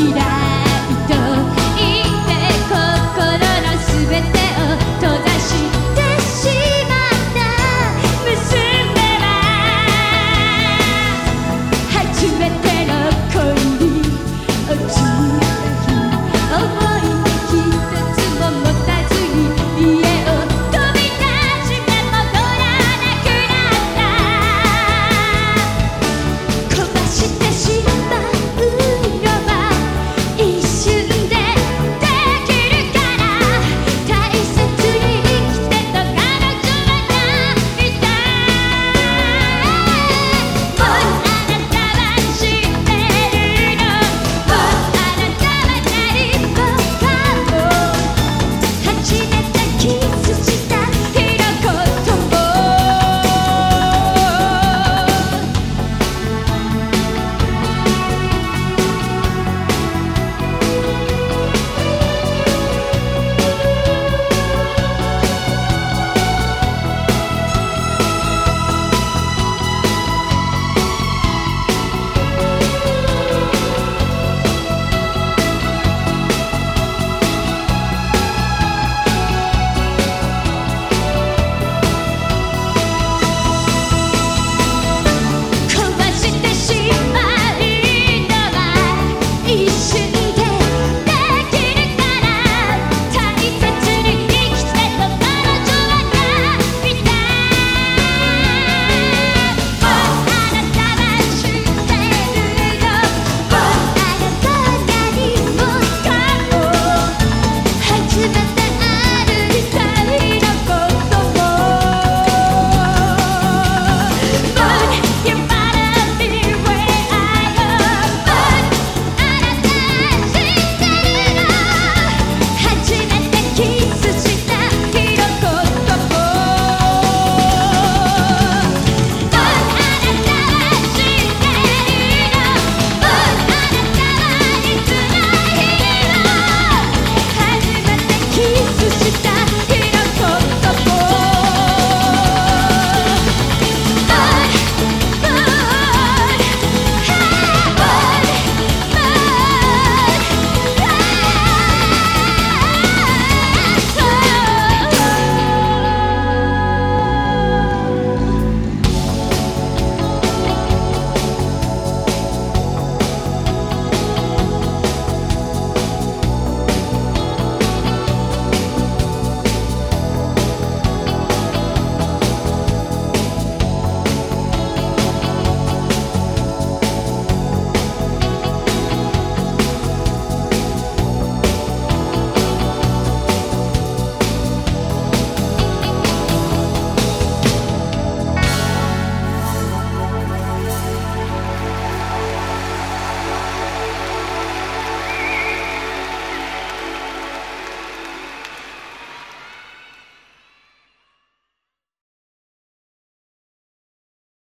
きだ